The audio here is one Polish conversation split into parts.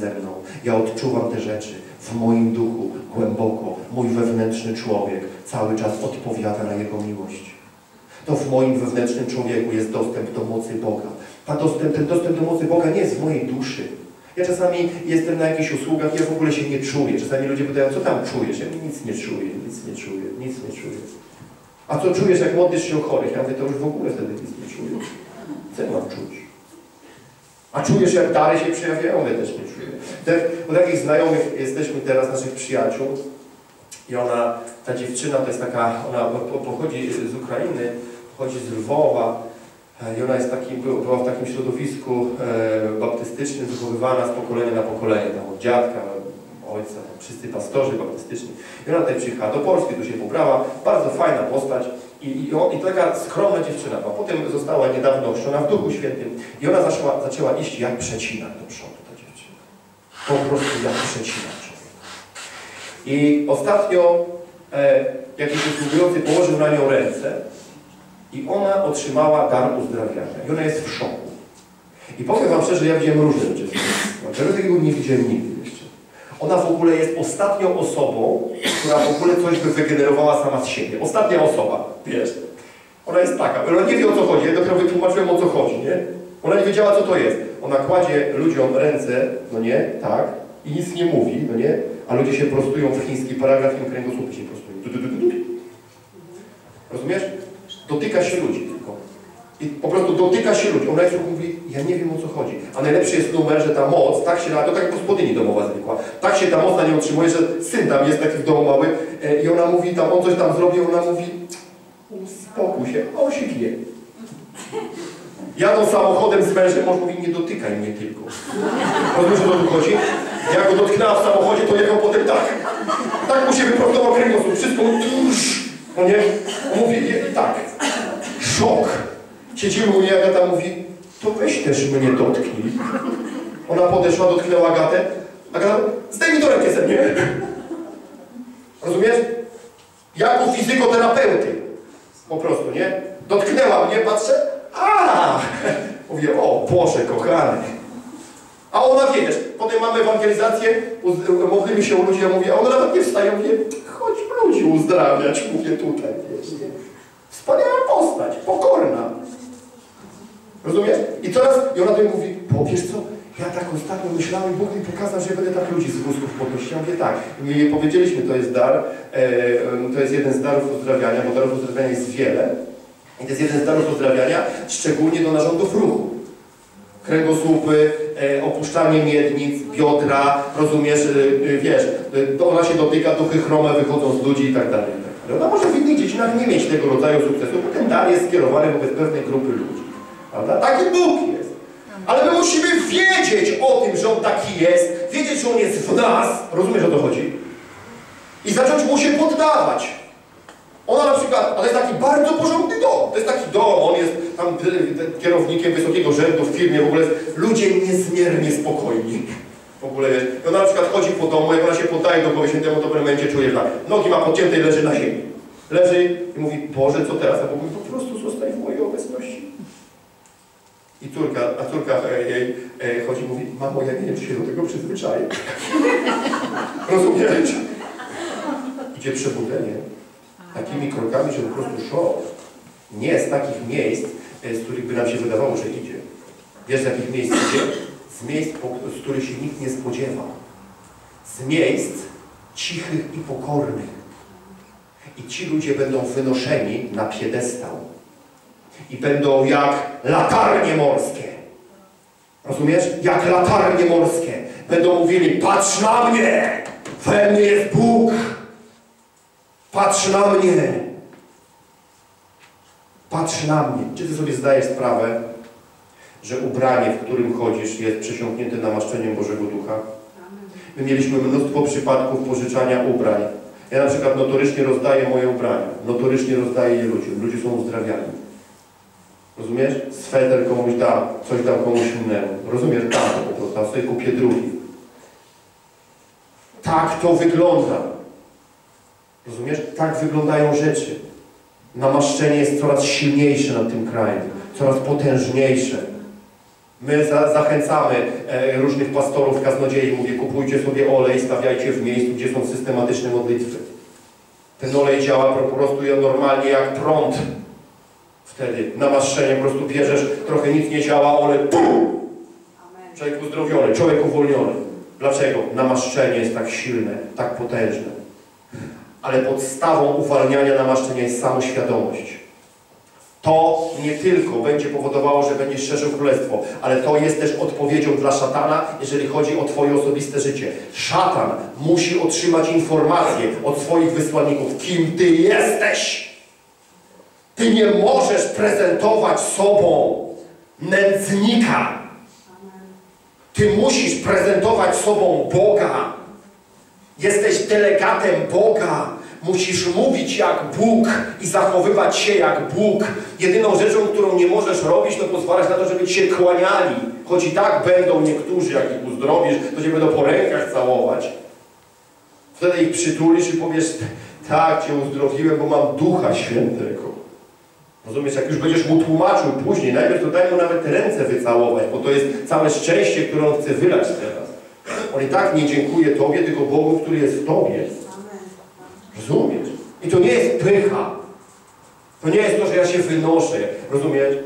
ze mną. Ja odczuwam te rzeczy w moim duchu, głęboko. Mój wewnętrzny człowiek cały czas odpowiada na Jego miłość. To w moim wewnętrznym człowieku jest dostęp do mocy Boga. A dostęp, ten dostęp do mocy Boga nie jest w mojej duszy. Ja czasami jestem na jakichś usługach i ja w ogóle się nie czuję. Czasami ludzie pytają, co tam czujesz? Ja nic nie czuję, nic nie czuję, nic nie czuję. A co czujesz, jak modlisz się o chorych? Ja mówię, to już w ogóle wtedy nic nie czuję. Co mam czuć? A czujesz, jak dary się przejawiają? Ja też nie czuję. Tak, u takich znajomych jesteśmy teraz, naszych przyjaciół. I ona, ta dziewczyna to jest taka, ona pochodzi z Ukrainy, pochodzi z Lwowa. I ona jest taki, była w takim środowisku e, baptystycznym, wychowywana z pokolenia na pokolenie, tam od dziadka, ojca, wszyscy pastorzy baptystyczni. I ona tutaj przyjechała do Polski, tu się pobrała, bardzo fajna postać. I, i, I taka skromna dziewczyna, a potem została niedawno ochrzczona w Duchu Świętym i ona zaczęła, iść jak przecinak do przodu, ta dziewczyna. Po prostu jak przecinak człowieka. I ostatnio e, jakiś usługujący położył na nią ręce i ona otrzymała dar uzdrawiania. I ona jest w szoku. I powiem Wam szczerze, ja widziałem różne rzeczy. Czegoś takiego nie widziałem nigdy. Ona w ogóle jest ostatnią osobą, która w ogóle coś by wygenerowała sama z siebie. Ostatnia osoba, wiesz. Ona jest taka. Ona nie wie o co chodzi. Ja dopiero wytłumaczyłem o co chodzi, nie? Ona nie wiedziała co to jest. Ona kładzie ludziom ręce, no nie, tak, i nic nie mówi, no nie, a ludzie się prostują w chiński paragraf i kręgosłupy się prostują. Rozumiesz? Dotyka się ludzi. I po prostu dotyka się ludzi. Ona jeszcze mówi, ja nie wiem o co chodzi. A najlepszy jest numer, że ta moc, tak się, to tak jak gospodyni domowa zwykła, tak się ta moc na nią utrzymuje, że syn tam jest taki w domu mały e, i ona mówi, tam on coś tam zrobił, ona mówi, uspokój się, a on się bije. Jadą samochodem z mężem, on mówi, nie dotykaj mnie tylko. Rozumiesz, o co chodzi? Jak go dotknęła w samochodzie, to jechał potem tak. Tak mu się wyprostował kręgosłup, wszystko tuż. No nie? On mówi, tak. Siedzimy u niej, Agata mówi, to weź też mnie dotknij. Ona podeszła, dotknęła Agatę. Agata, zdejmij to rękę ze mnie. Rozumiesz? Jak u fizykoterapeuty. Po prostu, nie? Dotknęła mnie, patrzę, a! Mówię, o Boże, kochany. A ona, wiesz, potem mamy ewangelizację, modlimy się u ludzi, ja mówię, a ona nawet nie wstaje, mówię, chodź ludzi uzdrawiać, mówię tutaj, wiesz. Wspaniała postać, pokorna. Rozumiesz? I teraz, i ona do mnie mówi, bo wiesz co, ja tak ostatnio myślałem, Bóg mi pokazał, że będę tak ludzi z wózków podnosił. Ja mówię tak, my powiedzieliśmy, to jest dar, e, to jest jeden z darów uzdrawiania, bo darów uzdrawiania jest wiele. I to jest jeden z darów uzdrawiania, szczególnie do narządów ruchu. Kręgosłupy, e, opuszczanie miednic, biodra, rozumiesz, e, wiesz, ona się dotyka, duchy chrome wychodzą z ludzi i tak dalej. Ale ona może w innych dziedzinach nie mieć tego rodzaju sukcesu, bo ten dar jest skierowany wobec pewnej grupy ludzi. Prawda? Taki Bóg jest. Ale my musimy wiedzieć o tym, że On taki jest, wiedzieć, że On jest w nas, rozumiesz o to chodzi? I zacząć Mu się poddawać. Ona na przykład, ale jest taki bardzo porządny dom. To jest taki dom, on jest tam kierownikiem wysokiego rzędu w firmie, w ogóle ludzie niezmiernie spokojni. W ogóle wiesz, i ona na przykład chodzi po domu, jak ona się poddaje do Boga Świętemu, to momencie czuje, że tak, nogi ma podcięte i leży na ziemi. Leży i mówi, Boże, co teraz? A Bóg mówi, po prostu zostań w mojej obecności. I córka, a córka jej e, chodzi i mówi, mamo, ja nie wiem, czy się do tego przyzwyczaję. Rozumiesz? Idzie przebudzenie takimi krokami, że po prostu szok. Nie z takich miejsc, z których by nam się wydawało, że idzie. Wiesz, z jakich miejsc idzie? Z miejsc, z których się nikt nie spodziewa. Z miejsc cichych i pokornych. I ci ludzie będą wynoszeni na piedestał. I będą jak latarnie morskie. Rozumiesz? Jak latarnie morskie. Będą mówili, patrz na mnie! We mnie jest Bóg! Patrz na mnie! Patrz na mnie! Czy Ty sobie zdajesz sprawę, że ubranie, w którym chodzisz, jest przesiąknięte namaszczeniem Bożego Ducha? My mieliśmy mnóstwo przypadków pożyczania ubrań. Ja na przykład notorycznie rozdaję moje ubrania. Notorycznie rozdaję je ludziom. Ludzie są uzdrawiani. Rozumiesz? Sweter komuś dam, coś dam komuś innemu. Rozumiesz? Dam po prostu, a sobie kupię drugi. Tak to wygląda. Rozumiesz? Tak wyglądają rzeczy. Namaszczenie jest coraz silniejsze nad tym krajem. Coraz potężniejsze. My za, zachęcamy e, różnych pastorów, kaznodziei, mówię, kupujcie sobie olej, stawiajcie w miejscu, gdzie są systematyczne modlitwy. Ten olej działa po prostu normalnie jak prąd. Wtedy namaszczenie, po prostu bierzesz, trochę nic nie działa, olej, pum! Człowiek uzdrowiony, człowiek uwolniony. Dlaczego? Namaszczenie jest tak silne, tak potężne. Ale podstawą uwalniania namaszczenia jest samoświadomość. To nie tylko będzie powodowało, że będziesz szerzył królestwo, ale to jest też odpowiedzią dla szatana, jeżeli chodzi o Twoje osobiste życie. Szatan musi otrzymać informację od swoich wysłanników, kim Ty jesteś. Ty nie możesz prezentować sobą nędznika. Ty musisz prezentować sobą Boga. Jesteś delegatem Boga. Musisz mówić jak Bóg i zachowywać się jak Bóg. Jedyną rzeczą, którą nie możesz robić, to pozwalać na to, żeby się kłaniali. Choć i tak będą niektórzy, jak ich uzdrowisz, to cię będą po rękach całować. Wtedy ich przytulisz i powiesz, tak, cię uzdrowiłem, bo mam Ducha Świętego. Rozumiesz, jak już będziesz mu tłumaczył później, najpierw to daj mu nawet ręce wycałować, bo to jest całe szczęście, które on chce wylać teraz. On i tak nie dziękuję Tobie, tylko Bogu, który jest w Tobie. Rozumiesz? I to nie jest pycha. To nie jest to, że ja się wynoszę. Rozumiesz?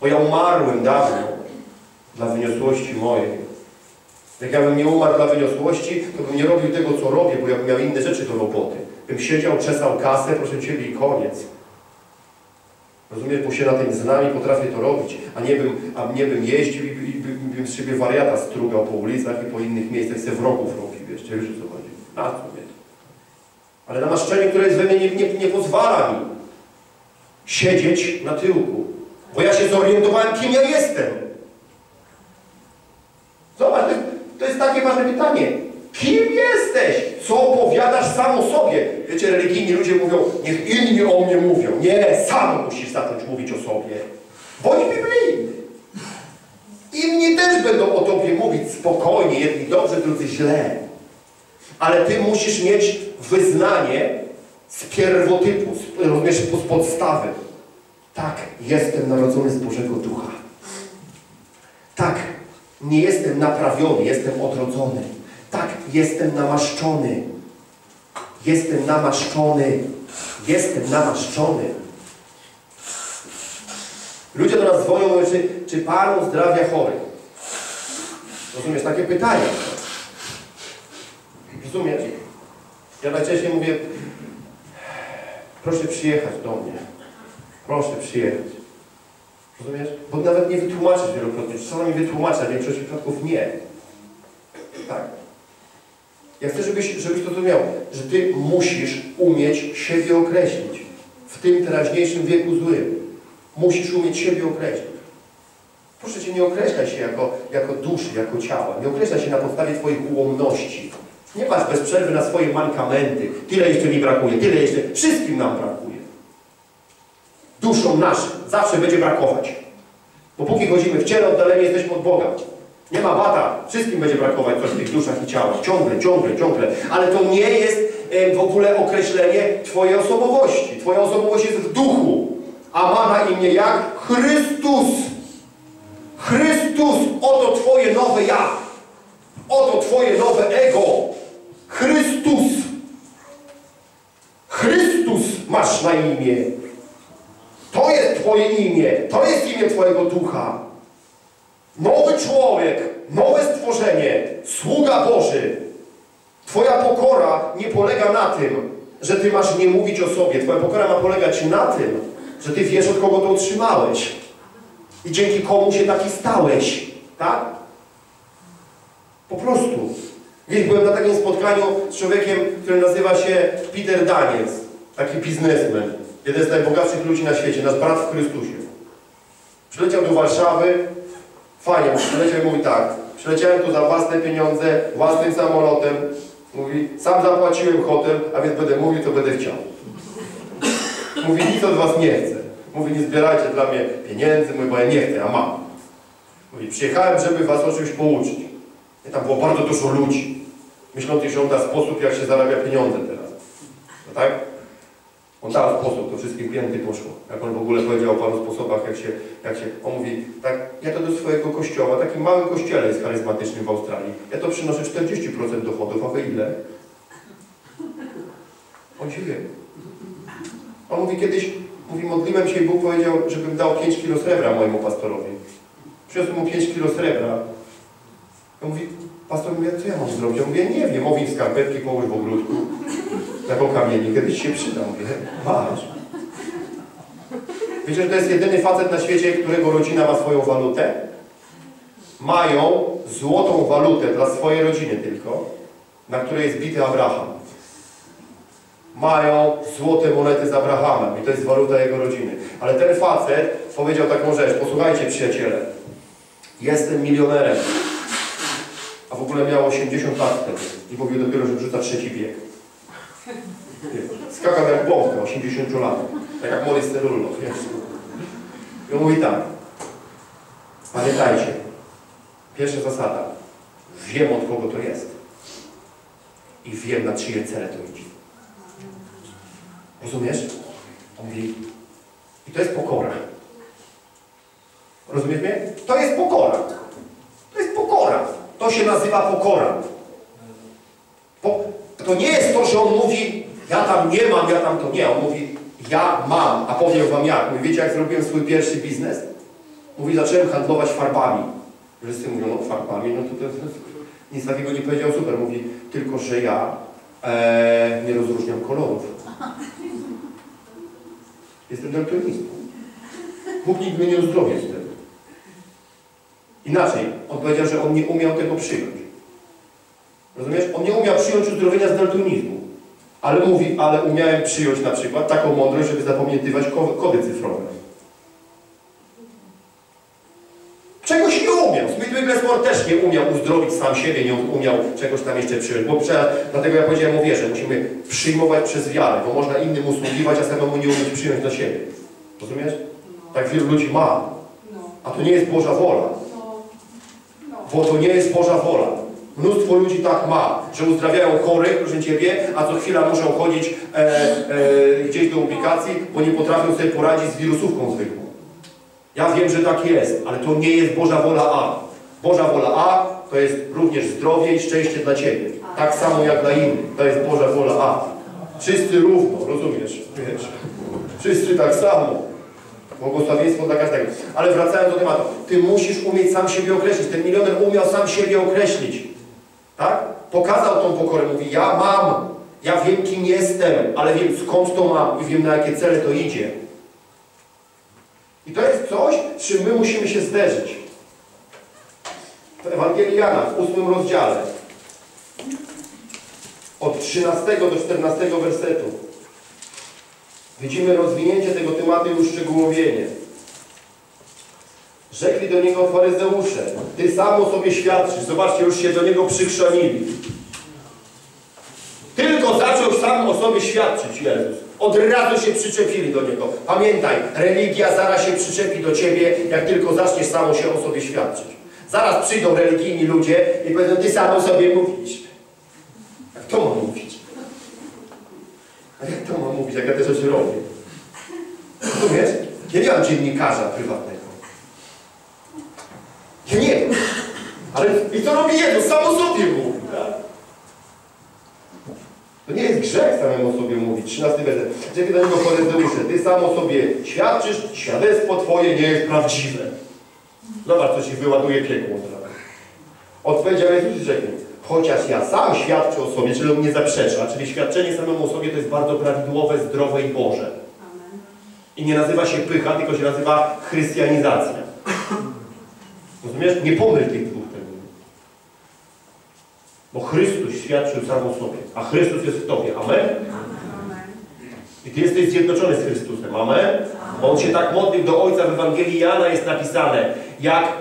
Bo ja umarłem dawno dla wyniosłości mojej. Jak ja bym nie umarł dla wyniosłości, to bym nie robił tego, co robię, bo ja bym miał inne rzeczy do roboty. Bym siedział, czesał kasę, proszę Ciebie i koniec. Rozumiesz, bo się na tym znam i potrafię to robić, a nie bym, a nie bym jeździł i, i, i bym z siebie wariata strugał po ulicach i po innych miejscach, se wrogów robił, wiesz o co chodzi. Na co mnie? Ale namaszczenie, które jest we mnie, nie, nie, nie pozwala mi siedzieć na tyłku, bo ja się zorientowałem, kim ja jestem. Zobacz, to jest, to jest takie ważne pytanie. Kim jesteś? Co opowiadasz sam o sobie? Wiecie, religijni ludzie mówią, niech inni o mnie mówią. Nie, sam musisz zacząć mówić o sobie. Bądź biblijny. Inni też będą o tobie mówić spokojnie, jedni dobrze, drudzy źle. Ale ty musisz mieć wyznanie z pierwotypu, z, rozumiesz, z podstawy. Tak, jestem narodzony z Bożego Ducha. Tak, nie jestem naprawiony, jestem odrodzony. Tak, jestem namaszczony. Jestem namaszczony. Jestem namaszczony. Ludzie do nas dzwonią, mówią, czy, czy Pan uzdrawia chorych? Rozumiesz, takie pytania. Rozumiesz? Ja najczęściej mówię, proszę przyjechać do mnie. Proszę przyjechać. Rozumiesz? Bo nawet nie wytłumaczysz wielokrotnie. Czasami wytłumaczę, w większości przypadków nie. Tak. Ja chcę, żebyś, żebyś to zrozumiał, że Ty musisz umieć siebie określić. W tym teraźniejszym wieku złym. Musisz umieć siebie określić. Proszę Cię, nie określaj się jako, jako duszy, jako ciała. Nie określaj się na podstawie Twoich ułomności. Nie patrz bez przerwy na swoje mankamenty. Tyle jeszcze mi brakuje, tyle jeszcze. Wszystkim nam brakuje. Duszą naszym zawsze będzie brakować. Bo póki chodzimy w ciele, oddaleni jesteśmy od Boga. Nie ma bata. Wszystkim będzie brakować coś w tych duszach i ciałach. Ciągle, ciągle, ciągle. Ale to nie jest e, w ogóle określenie Twojej osobowości. Twoja osobowość jest w duchu. A ma na imię jak? Chrystus. Chrystus. Oto Twoje nowe ja. Oto Twoje nowe ego. Chrystus. Chrystus masz na imię. To jest Twoje imię. To jest imię Twojego ducha. Nowy człowiek, nowe stworzenie, sługa Boży. Twoja pokora nie polega na tym, że Ty masz nie mówić o sobie. Twoja pokora ma polegać na tym, że Ty wiesz, od kogo to otrzymałeś. I dzięki komu się taki stałeś. Tak? Po prostu. Kiedyś byłem na takim spotkaniu z człowiekiem, który nazywa się Peter Daniels. Taki biznesmen. Jeden z najbogatszych ludzi na świecie. Nasz brat w Chrystusie. Przyleciał do Warszawy, Fajnie, przyleciał i mówi tak, przyleciałem tu za własne pieniądze, własnym samolotem. Mówi, sam zapłaciłem hotel, a więc będę mówił, co będę chciał. Mówi, nic od was nie chcę. Mówi, nie zbierajcie dla mnie pieniędzy, mówi, bo ja nie chcę, a mam. Mówi, przyjechałem, żeby was o czymś pouczyć. I tam było bardzo dużo ludzi. Myśląc, że on da sposób, jak się zarabia pieniądze teraz. No tak? On dał sposób, to wszystkim pięty poszło. Jak on w ogóle powiedział o paru sposobach, jak się, jak się, on mówi, tak, ja to do swojego kościoła, takim małym kościele jest charyzmatycznym w Australii, ja to przynoszę 40% dochodów, a wy ile? On się wie. On mówi kiedyś, mówi, modliłem się i Bóg powiedział, żebym dał 5 kilo srebra mojemu pastorowi. Przyniosłem mu 5 kilo srebra. On mówi, pastor mówi, co ja mam zrobić? Ja mówię, nie wiem, owin skarpetki, połóż w ogródku. Taką kamieni, kiedyś się przyda. Mówię, masz. Wiecie, że to jest jedyny facet na świecie, którego rodzina ma swoją walutę? Mają złotą walutę dla swojej rodziny tylko, na której jest bity Abraham. Mają złote monety z Abrahamem i to jest waluta jego rodziny. Ale ten facet powiedział taką rzecz, posłuchajcie przyjaciele, jestem milionerem, a w ogóle miał 80 lat wtedy i mówił dopiero, że wrzuca trzeci wiek. Skakał jak bąka, 80 lat, tak jak Morris Cerullo, wiesz. I on mówi tak, pamiętajcie, pierwsza zasada, wiem od kogo to jest i wiem na czyje cele to idzie. Rozumiesz? On mówi, i to jest pokora. Rozumiesz mnie? To jest pokora. To jest pokora. To się nazywa pokora. To nie jest to, że on mówi, ja tam nie mam, ja tam to nie. On mówi, ja mam, a powiem wam jak. Mówi, wiecie jak zrobiłem swój pierwszy biznes? Mówi, zacząłem handlować farbami. Wszyscy mówią, no farbami, no to, to, to nic takiego nie powiedział, super. Mówi, tylko że ja e, nie rozróżniam kolorów. Jestem daltonistą. Bóg nikt mnie nie uzdrowi z tego. Inaczej, on powiedział, że on nie umiał tego przyjąć. Rozumiesz? On nie umiał przyjąć uzdrowienia z daltonizmu. Ale mówi, ale umiałem przyjąć na przykład taką mądrość, żeby zapamiętywać ko- kody cyfrowe. Czegoś nie umiał. Smith Wigglesworth też nie umiał uzdrowić sam siebie, nie umiał czegoś tam jeszcze przyjąć. Bo prze, dlatego ja powiedziałem o wierze. Musimy przyjmować przez wiarę, bo można innym usługiwać, a samemu nie umieć przyjąć dla siebie. Rozumiesz? Tak wielu ludzi ma. A to nie jest Boża wola. Bo to nie jest Boża wola. Mnóstwo ludzi tak ma, że uzdrawiają chorych, proszę Ciebie, a co chwila muszą chodzić e, e, gdzieś do ubikacji, bo nie potrafią sobie poradzić z wirusówką zwykłą. Ja wiem, że tak jest, ale to nie jest Boża wola A. Boża wola A to jest również zdrowie i szczęście dla Ciebie. Tak samo jak dla innych. To jest Boża wola A. Wszyscy równo, rozumiesz? Wiesz? Wszyscy tak samo. Błogosławieństwo dla każdego. Ale wracając do tematu. Ty musisz umieć sam siebie określić. Ten milioner umiał sam siebie określić. Tak? Pokazał tą pokorę. Mówi, ja mam. Ja wiem, kim jestem, ale wiem, skąd to mam i wiem, na jakie cele to idzie. I to jest coś, z czym my musimy się zderzyć. W Ewangelii Jana, w ósmym rozdziale, od 13 do 14 wersetu, widzimy rozwinięcie tego tematu i uszczegółowienie. Rzekli do niego faryzeusze, ty sam o sobie świadczysz. Zobaczcie, już się do niego przykrzanili. Tylko zaczął sam o sobie świadczyć Jezus. Od razu się przyczepili do Niego. Pamiętaj, religia zaraz się przyczepi do Ciebie, jak tylko zaczniesz samo się o sobie świadczyć. Zaraz przyjdą religijni ludzie i powiedzą, Ty sam o sobie mówisz. Jak to mam mówić? A jak to mam mówić, jak ja te rzeczy robię? Rozumiesz? Ja nie mam dziennikarza prywatnego. Ja nie wiem. Ale i to robi Jezus, sam o sobie mówi. Tak? To nie jest grzech samemu sobie mówić. 13 werset. Rzekł do niego faryzeusze, ty sam o sobie świadczysz, świadectwo twoje nie jest prawdziwe. Zobacz, co się wyładuje piekło teraz. Odpowiedział Jezus i rzekł, chociaż ja sam świadczę o sobie, czyli on nie zaprzecza, czyli świadczenie samemu o sobie to jest bardzo prawidłowe, zdrowe i Boże. I nie nazywa się pycha, tylko się nazywa chrystianizacja. Rozumiesz? Nie pomyl tych dwóch terminów. Bo Chrystus świadczył sam o sobie, a Chrystus jest w Tobie. Amen? I Ty jesteś zjednoczony z Chrystusem. Amen? Bo On się tak modlił do Ojca w Ewangelii Jana jest napisane, jak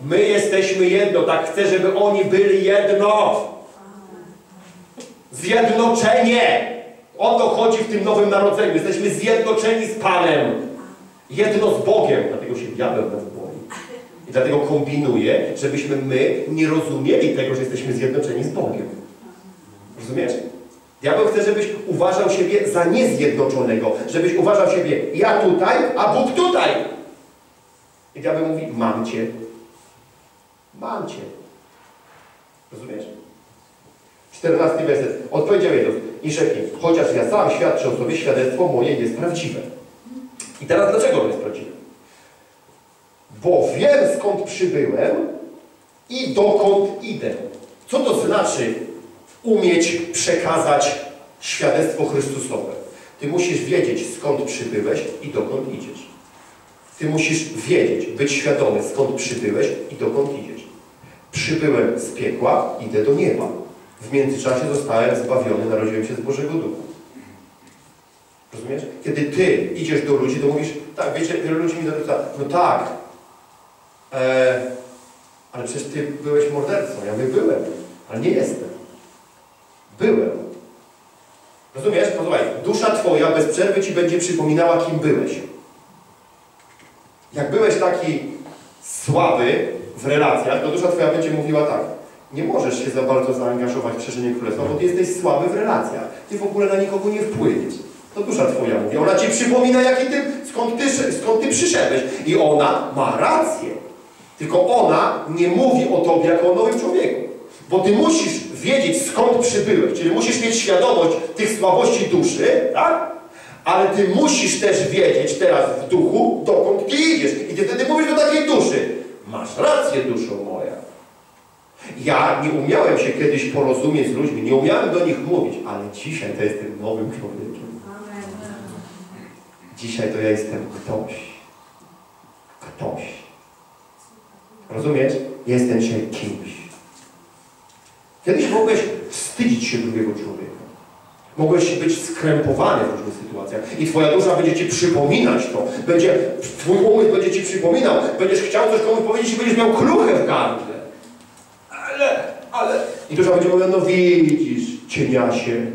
my jesteśmy jedno, tak chcę, żeby oni byli jedno. Zjednoczenie! O to chodzi w tym nowym narodzeniu. Jesteśmy zjednoczeni z Panem. Jedno z Bogiem. Dlatego się diabeł boi. I dlatego kombinuje, żebyśmy my nie rozumieli tego, że jesteśmy zjednoczeni z Bogiem. Rozumiesz? Diabeł chce, żebyś uważał siebie za niezjednoczonego, żebyś uważał siebie ja tutaj, a Bóg tutaj. I diabeł mówi, mam cię. Mam cię. Rozumiesz? 14 werset. Odpowiedział Jezus i rzekł chociaż ja sam świadczę o sobie, świadectwo moje jest prawdziwe. I teraz dlaczego ono jest prawdziwe? Bo wiem skąd przybyłem i dokąd idę. Co to znaczy umieć przekazać świadectwo Chrystusowe? Ty musisz wiedzieć skąd przybyłeś i dokąd idziesz. Ty musisz wiedzieć, być świadomy skąd przybyłeś i dokąd idziesz. Przybyłem z piekła, idę do nieba. W międzyczasie zostałem zbawiony, narodziłem się z Bożego Ducha. Rozumiesz? Kiedy ty idziesz do ludzi, to mówisz, tak, wiecie, wielu ludzi mi zarzuca, no tak, e, ale przecież ty byłeś mordercą. Ja mówię, byłem, ale nie jestem. Byłem. Rozumiesz? Posłuchaj, dusza twoja bez przerwy ci będzie przypominała, kim byłeś. Jak byłeś taki słaby w relacjach, to dusza twoja będzie mówiła tak. Nie możesz się za bardzo zaangażować w szerzenie królestwa, bo ty jesteś słaby w relacjach. Ty w ogóle na nikogo nie wpłyniesz. To dusza twoja mówi. Ona ci przypomina, jaki ty, skąd, ty, skąd ty przyszedłeś. I ona ma rację. Tylko ona nie mówi o tobie jako o nowym człowieku. Bo ty musisz wiedzieć, skąd przybyłeś. Czyli musisz mieć świadomość tych słabości duszy, tak? Ale ty musisz też wiedzieć teraz w duchu, dokąd ty idziesz. I ty wtedy mówisz do takiej duszy. Masz rację, duszo moja. Ja nie umiałem się kiedyś porozumieć z ludźmi, nie umiałem do nich mówić, ale dzisiaj to jestem nowym człowiekiem. Dzisiaj to ja jestem ktoś. Ktoś. Rozumiesz? Jestem dzisiaj kimś. Kiedyś mogłeś wstydzić się drugiego człowieka. Mogłeś być skrępowany w różnych sytuacjach i twoja dusza będzie ci przypominać to. Będzie, twój umysł będzie ci przypominał. Będziesz chciał coś komuś powiedzieć i będziesz miał kruchę w gardle. Ale, ale... I dusza będzie mówiła, no widzisz, cieniasie,